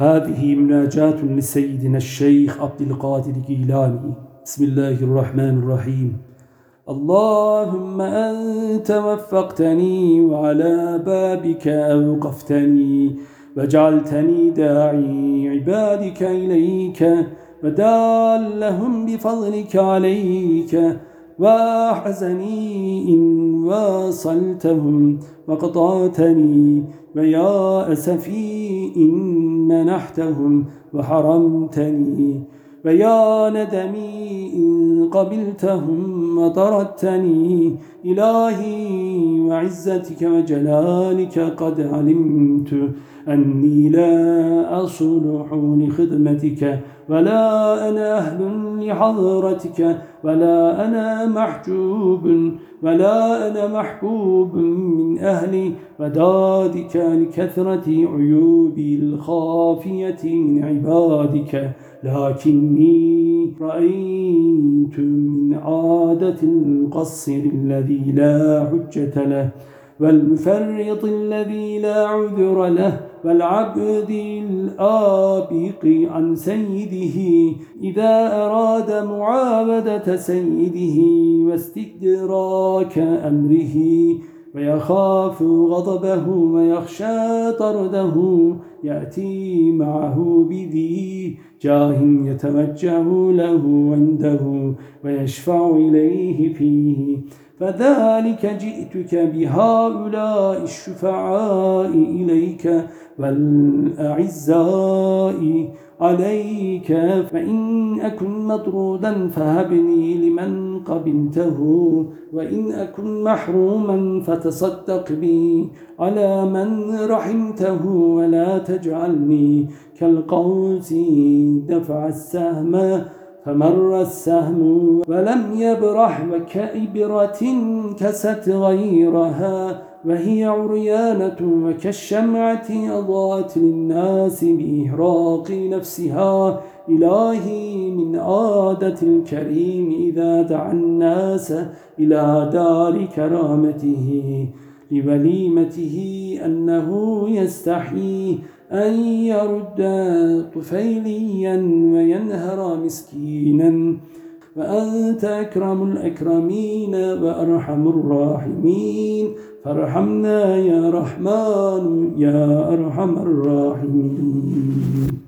هذه مناجاة لسيدنا الشيخ عبد القادر الجيلاني بسم الله الرحمن الرحيم. اللهم أنت وفقتني وعلى بابك أوقفتني وجعلتني داعي عبادك إليك ودالهم بفضلك عليك وحزني إن واصلتهم وقطعتني ويا أسفي إن منحتهم وحرمتني ويا ندمي إن قبلتهم وطردتني. إلهي وعزتك وجلالك قد علمت أني لا أصلح لخدمتك ولا أنا أهل لحضرتك ولا أنا محجوب ولا أنا محبوب من أهل ودادك لكثرة عيوبي الخافية من عبادك. لكني رأيت من عادة القصر الذي لا حجة له والمفرط الذي لا عذر له والعبد الآبق عن سيده إذا أراد معابدة سيده واستدراك أمره ويخاف غضبه ويخشى طرده يأتي معه بذي جاه يتوجه له عنده ويشفع إليه فيه فذلك جئتك بهؤلاء الشفعاء إليك والأعزاء عليك فإن أكن مطرودا فهبني لمن قبلته وإن أكن محروما فتصدق بي على من رحمته ولا تجعلني كالقوس دفع السهم فمر السهم ولم يبرح وكإبرة كست غيرها وهي عريانة وكالشمعة أضاءت للناس بإهراق نفسها. إلهي من عادة الكريم إذا دعا الناس إلى دار كرامته لوليمته أنه يستحي أن يرد طفيليا وينهر مسكينا. وأنت أكرم الأكرمين وأرحم الراحمين. فارحمنا يا رحمن يا أرحم الراحمين.